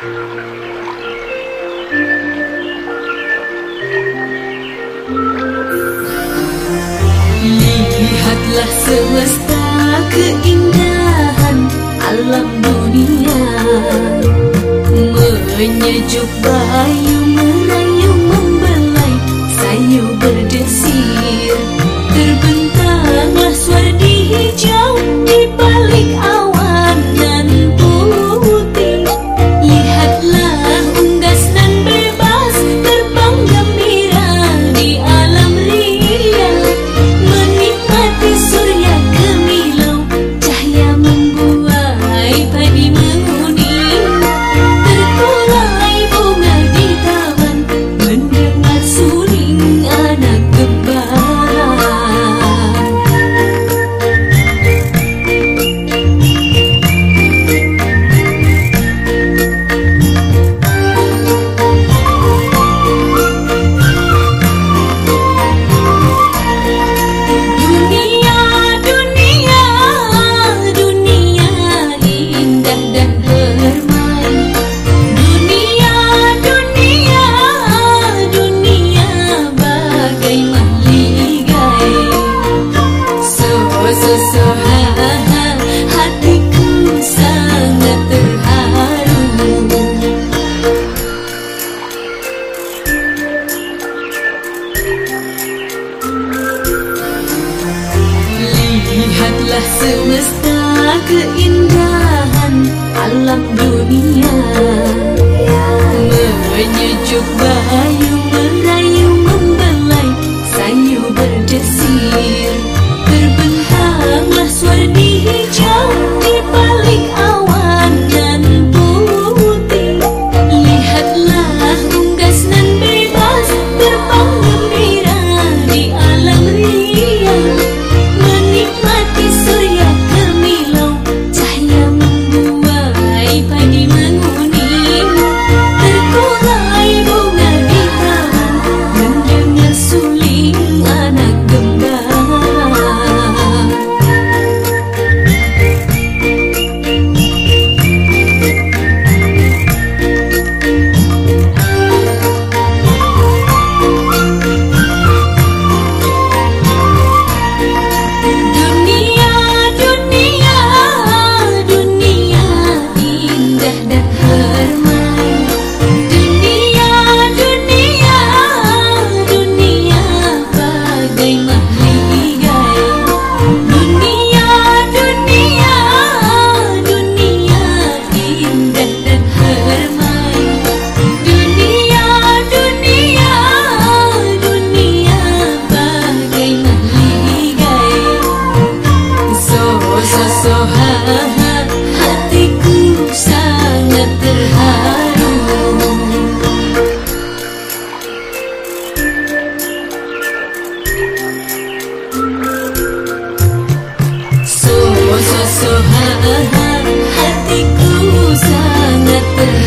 Lihatlah semesta keindahan alam dunia. Menyejuk bayu merayu membelai sayu berdesi Telah semesta keindahan. Hatiku sangat berat.